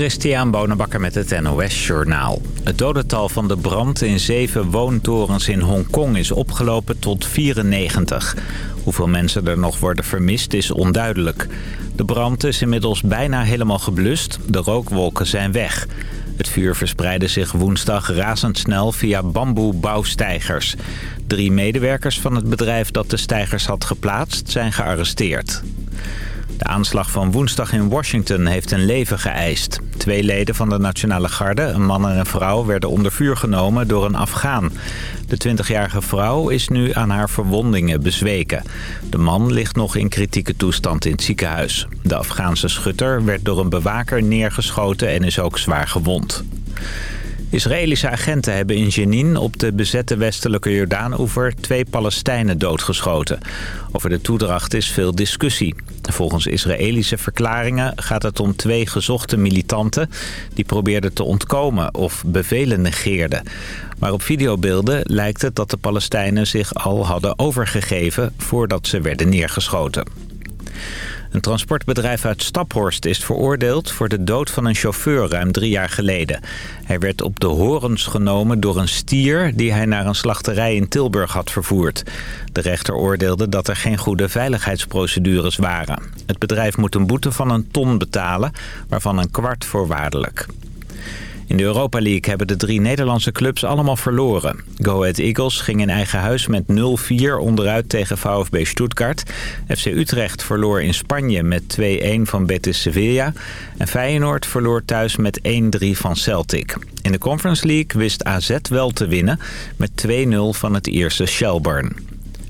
Christian Bonenbakker met het NOS Journaal. Het dodental van de brand in zeven woontorens in Hongkong is opgelopen tot 94. Hoeveel mensen er nog worden vermist is onduidelijk. De brand is inmiddels bijna helemaal geblust. De rookwolken zijn weg. Het vuur verspreidde zich woensdag razendsnel via bamboebouwstijgers. Drie medewerkers van het bedrijf dat de stijgers had geplaatst zijn gearresteerd. De aanslag van woensdag in Washington heeft een leven geëist. Twee leden van de Nationale Garde, een man en een vrouw, werden onder vuur genomen door een Afghaan. De 20-jarige vrouw is nu aan haar verwondingen bezweken. De man ligt nog in kritieke toestand in het ziekenhuis. De Afghaanse schutter werd door een bewaker neergeschoten en is ook zwaar gewond. Israëlische agenten hebben in Jenin op de bezette westelijke Jordaan-oever twee Palestijnen doodgeschoten. Over de toedracht is veel discussie. Volgens Israëlische verklaringen gaat het om twee gezochte militanten... die probeerden te ontkomen of bevelen negeerden. Maar op videobeelden lijkt het dat de Palestijnen zich al hadden overgegeven... voordat ze werden neergeschoten. Een transportbedrijf uit Staphorst is veroordeeld voor de dood van een chauffeur ruim drie jaar geleden. Hij werd op de horens genomen door een stier die hij naar een slachterij in Tilburg had vervoerd. De rechter oordeelde dat er geen goede veiligheidsprocedures waren. Het bedrijf moet een boete van een ton betalen, waarvan een kwart voorwaardelijk. In de Europa League hebben de drie Nederlandse clubs allemaal verloren. Go Ahead Eagles ging in eigen huis met 0-4 onderuit tegen VfB Stuttgart. FC Utrecht verloor in Spanje met 2-1 van Betis Sevilla. En Feyenoord verloor thuis met 1-3 van Celtic. In de Conference League wist AZ wel te winnen met 2-0 van het eerste Shelburne.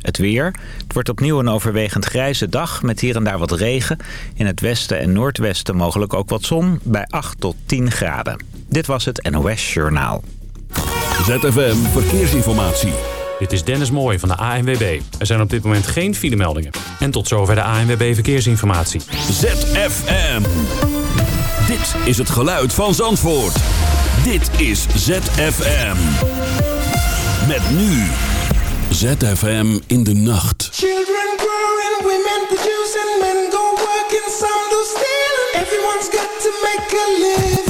Het weer. Het wordt opnieuw een overwegend grijze dag met hier en daar wat regen. In het westen en noordwesten mogelijk ook wat zon bij 8 tot 10 graden. Dit was het NOS Journaal. ZFM Verkeersinformatie. Dit is Dennis Mooij van de ANWB. Er zijn op dit moment geen filemeldingen. En tot zover de ANWB Verkeersinformatie. ZFM. Dit is het geluid van Zandvoort. Dit is ZFM. Met nu... ZFM in de nacht. Children growing, women producing, men go working, some do stealing. Everyone's got to make a living.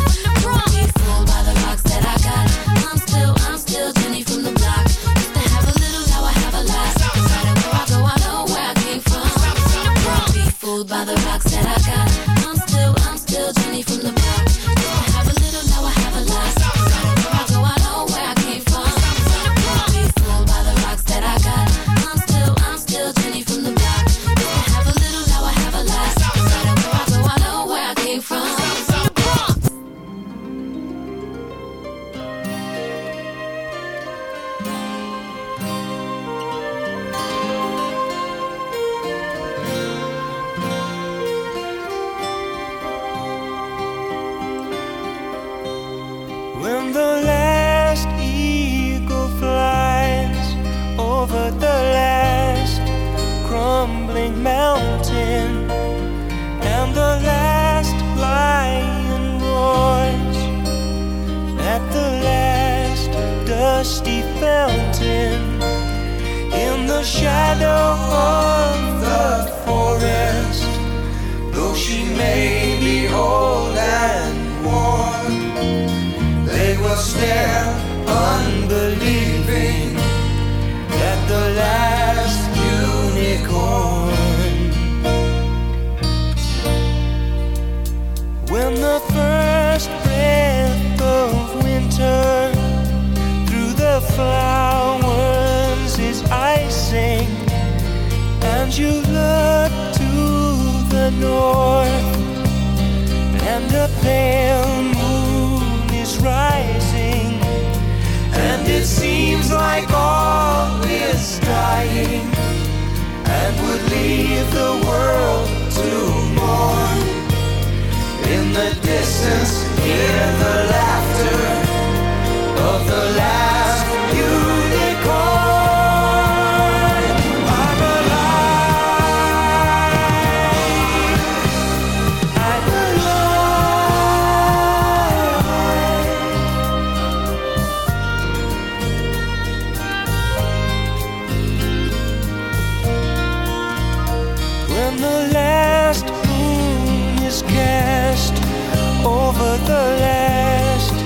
the last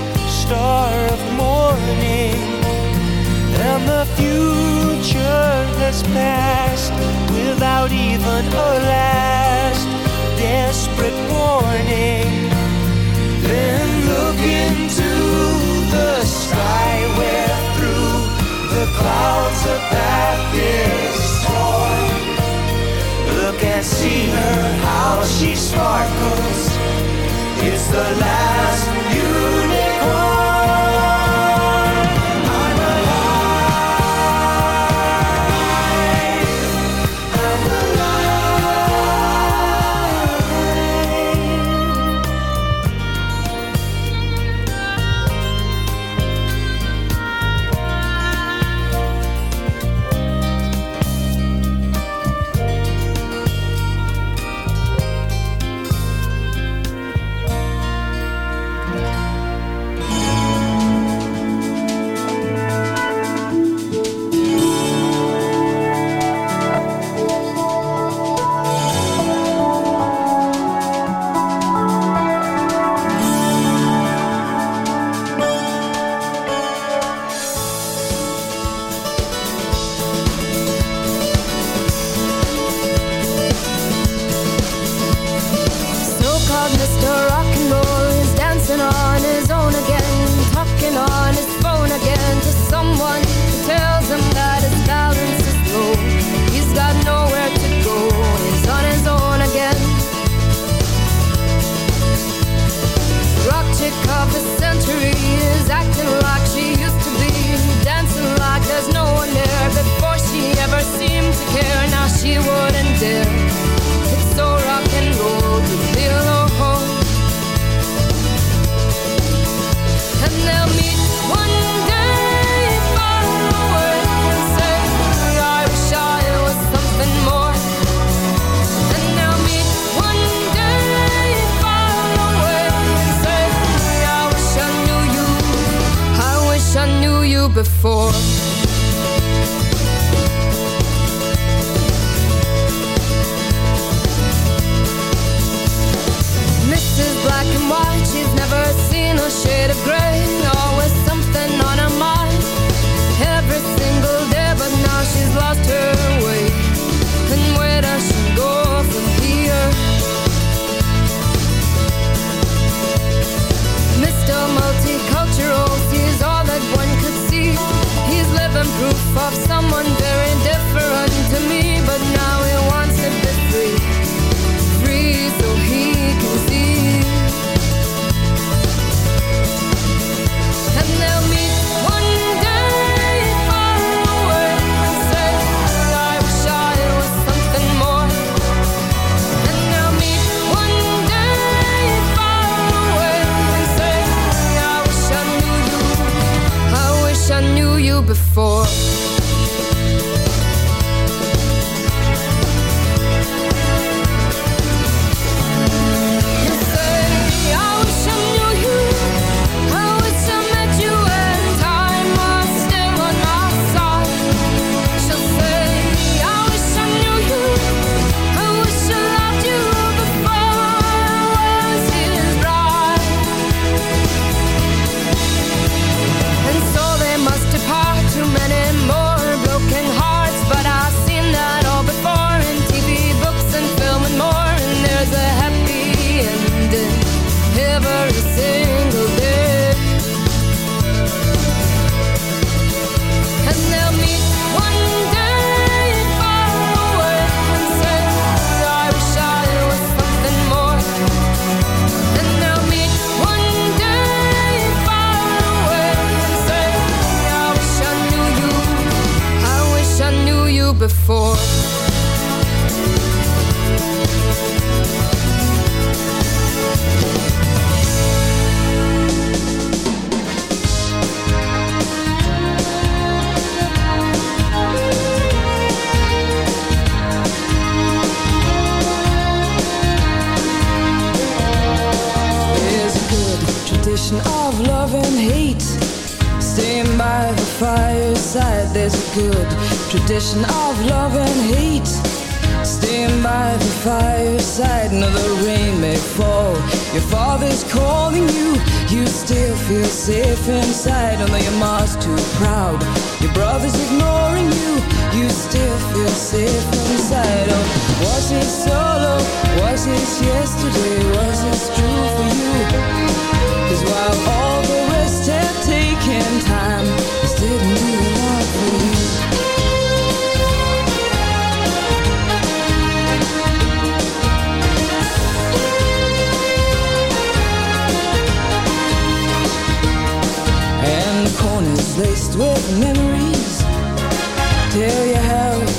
star of morning and the future that's past without even a last desperate warning. Then look into the sky where through the clouds a path is torn. Look and see her how she sparkles it's the last you she wouldn't dare. It's so rock and roll to feel home. And they'll meet one day far away and say, I wish I was something more. And they'll meet one day far away and say, I wish I knew you. I wish I knew you before.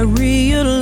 I realized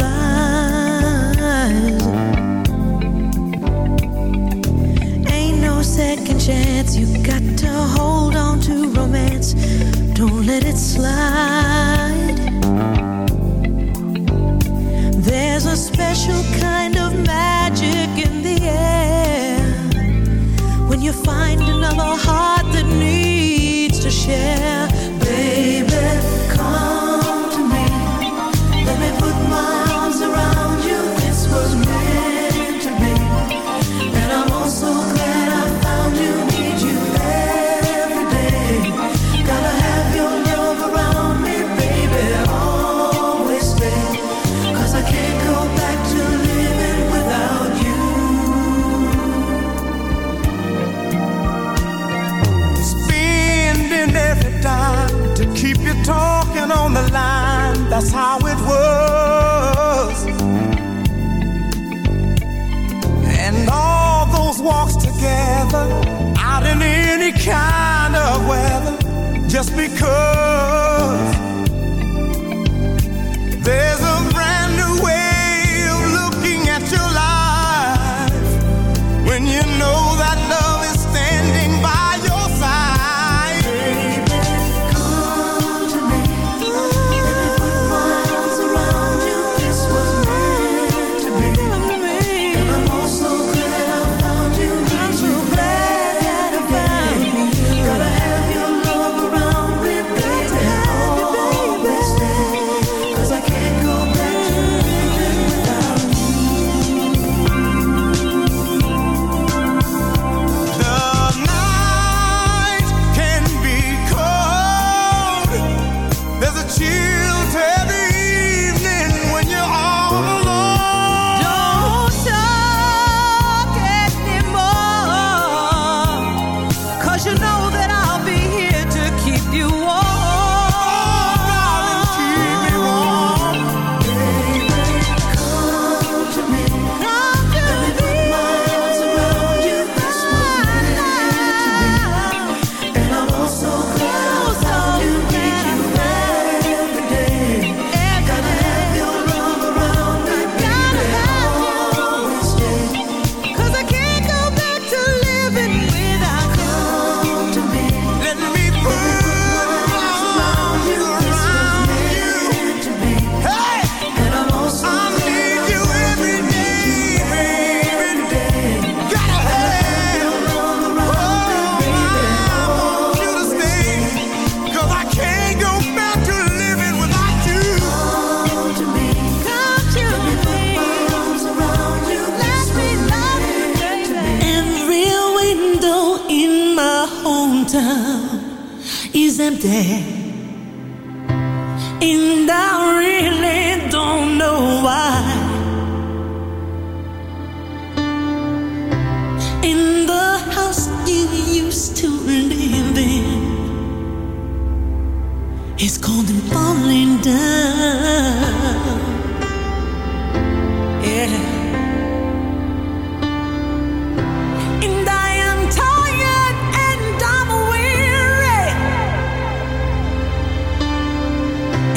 because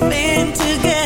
spend together.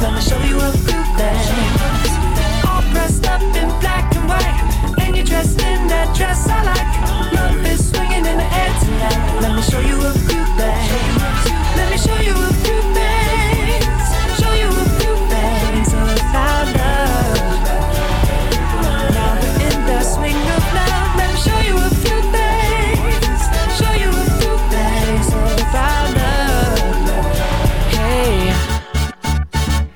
let me show you a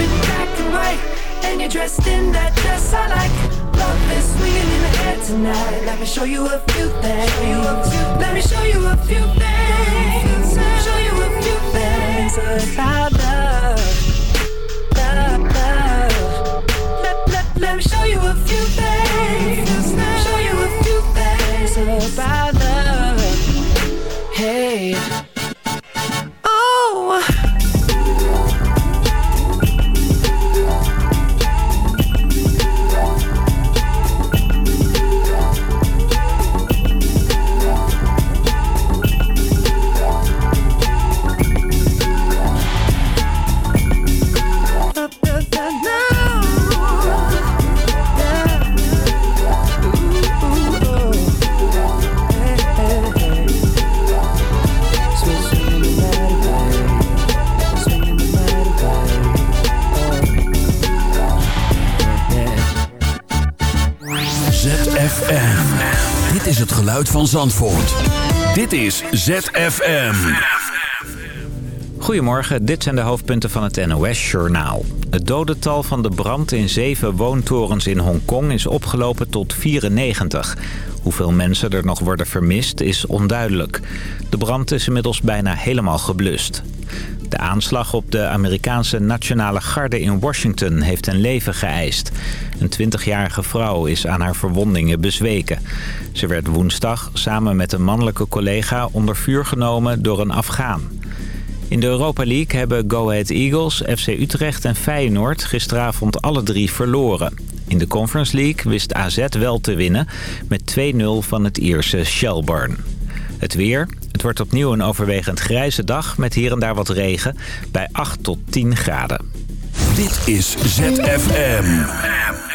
In black and white, and you're dressed in that dress I like. Love is swinging in the air tonight. Let me show you a few things. Let me show you a few things. Show you a few things about van Zandvoort. Dit is ZFM. Goedemorgen, dit zijn de hoofdpunten van het NOS-journaal. Het dodental van de brand in zeven woontorens in Hongkong is opgelopen tot 94. Hoeveel mensen er nog worden vermist is onduidelijk. De brand is inmiddels bijna helemaal geblust. De aanslag op de Amerikaanse Nationale Garde in Washington heeft een leven geëist. Een 20-jarige vrouw is aan haar verwondingen bezweken. Ze werd woensdag samen met een mannelijke collega onder vuur genomen door een Afghaan. In de Europa League hebben Go Ahead Eagles, FC Utrecht en Feyenoord gisteravond alle drie verloren. In de Conference League wist AZ wel te winnen met 2-0 van het Ierse Shelbourne. Het weer. Het wordt opnieuw een overwegend grijze dag met hier en daar wat regen bij 8 tot 10 graden. Dit is ZFM.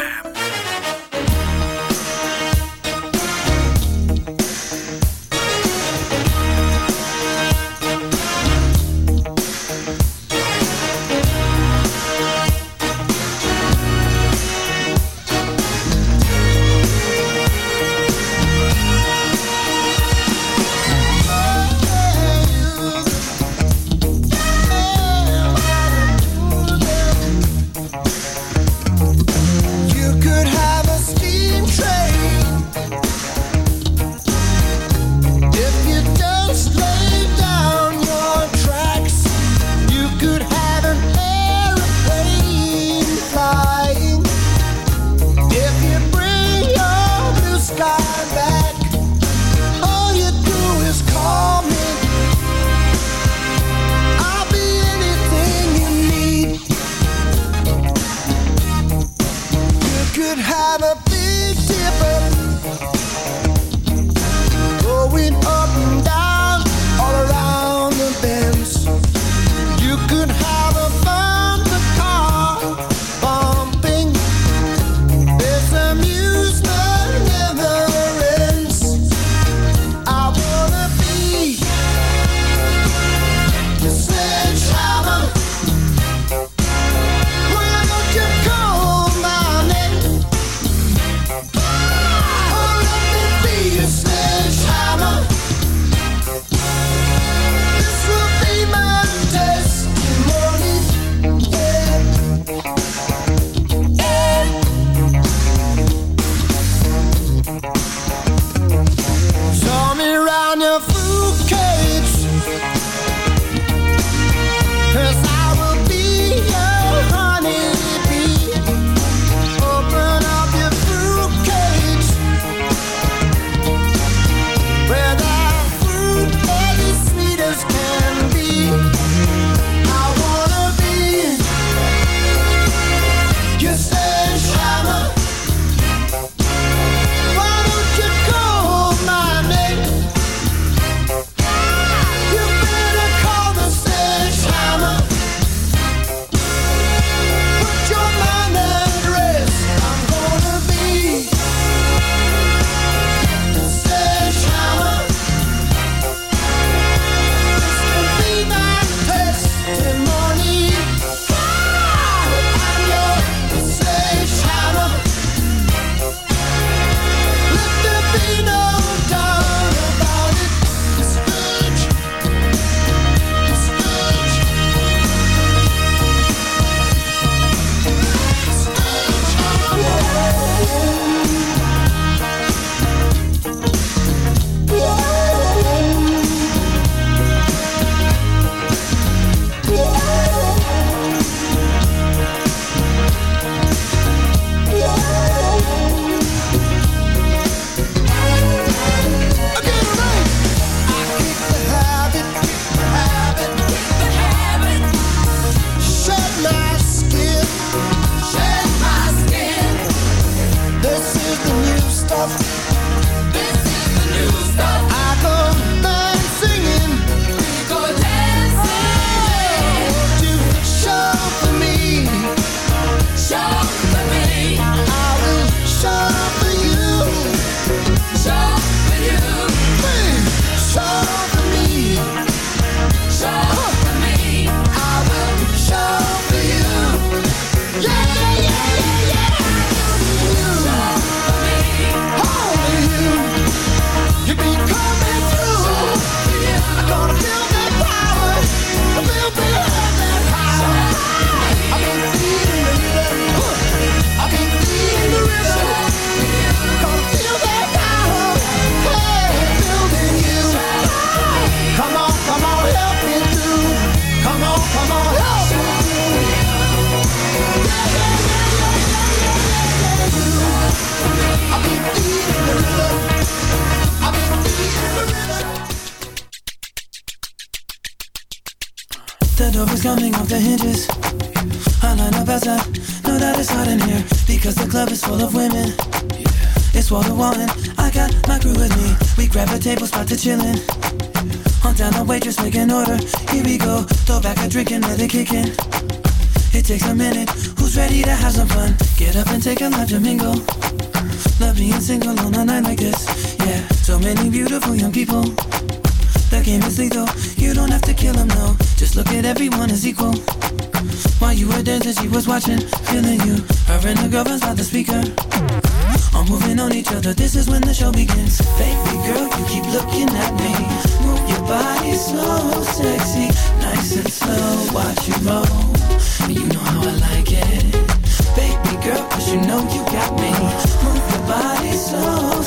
Up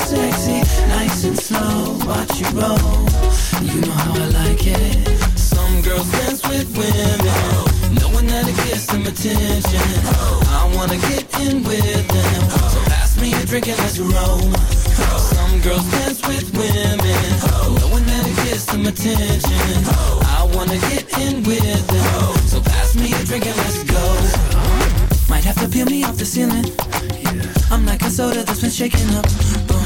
sexy, nice and slow. Watch you roll. You know how I like it. Some girls dance with women, knowing that it gets them attention. I wanna get in with them, so pass me a drink and let's roll. Some girls dance with women, knowing that it gets them attention. I wanna get in with them, so pass me a drink and let's go. Might have to peel me off the ceiling. I'm like a soda that's been shaken up. Boom,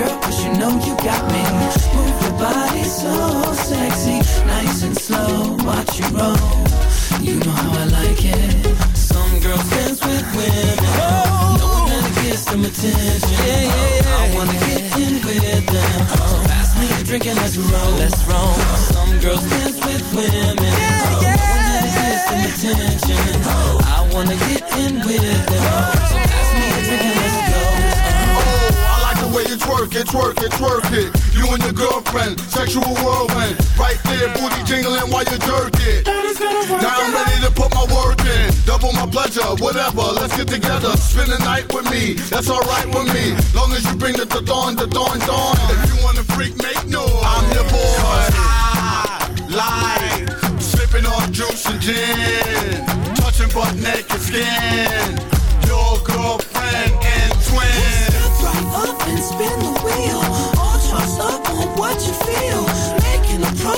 Girl, cause you know you got me. Move your body so sexy, nice and slow. Watch you roll, you know how I like it. Some girls dance with women, knowing that it gets them attention. Yeah, yeah, yeah. I wanna get in with them. So pass me a drink and let's roll. Let's roll. Some girls dance with women, knowing that it gets them attention. I wanna get in with them. So pass me a drink and let's go. I like the way you twerk it, twerk it, twerk it. You and your girlfriend, sexual whirlwind. Right there, booty jingling while you jerk it. Now I'm ready to put my work in. Double my pleasure, whatever. Let's get together. Spend the night with me. That's alright with me. Long as you bring the the dawn, the dawn, dawn. If you wanna freak, make noise. I'm your boy. I like sipping on juice and gin, touching butt naked skin.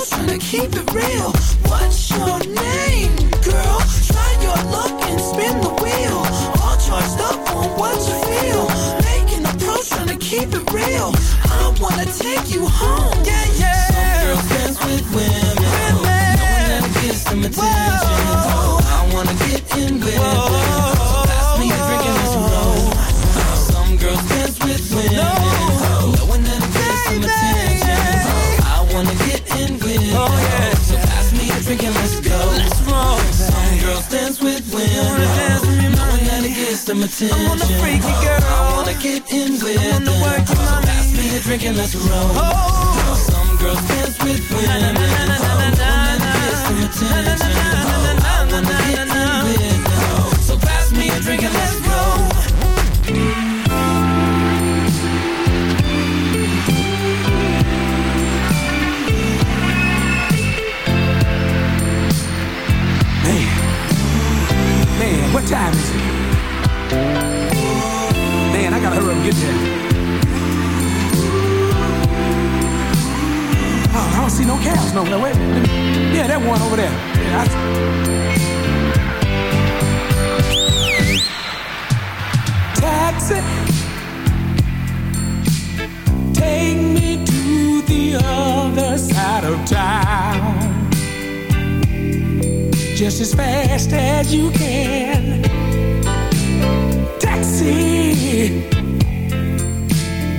A trying to keep it real. What's your name, girl? Try your luck and spin the wheel. All charged up on what you feel. Making a pro, trying to keep it real. I wanna take you home. Yeah, yeah. Some girls dance with women. Knowing that it gets them attention. I wanna get in with them. Some attention. I wanna freak you, girl. I wanna get in with them, so pass me a drink and let's roll. Some girls dance with women, knowing that it gets some attention. I wanna get in with them, so pass me a drink and let's go. Man, what time is it? Get there. Oh, I don't see no cabs no more. Wait, yeah, that one over there. Yeah, I- Taxi, take me to the other side of town just as fast as you can. Taxi,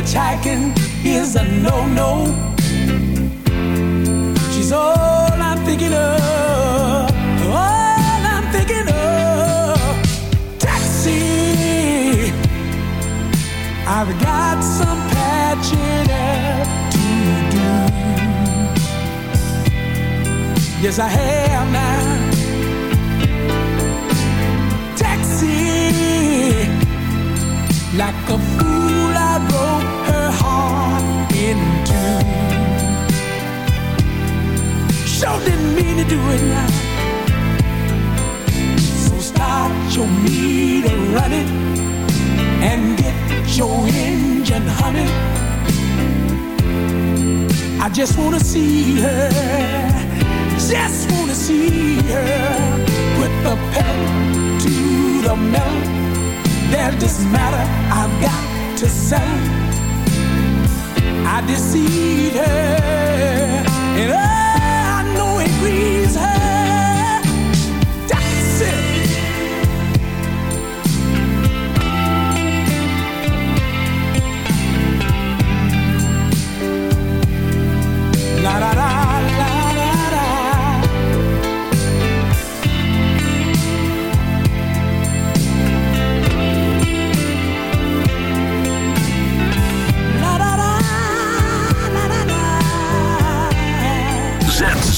Hitchhiking is a no-no. She's all I'm thinking of. All I'm thinking of. Taxi. I've got some patching up to do. Yes, I have now. Taxi. Like a fool, There's this matter I've got to say. I deceived her, and I know it grieves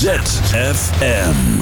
da.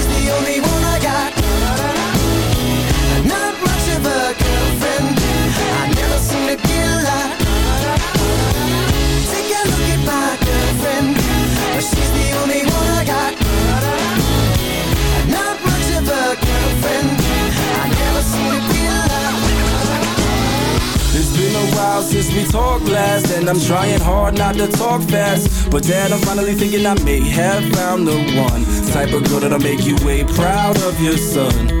She's the only one I got. Not much of a girlfriend. I never seem to get lost. It's been a while since we talked last, and I'm trying hard not to talk fast. But dad, I'm finally thinking I may have found the one type of girl that'll make you way proud of your son.